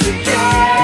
together.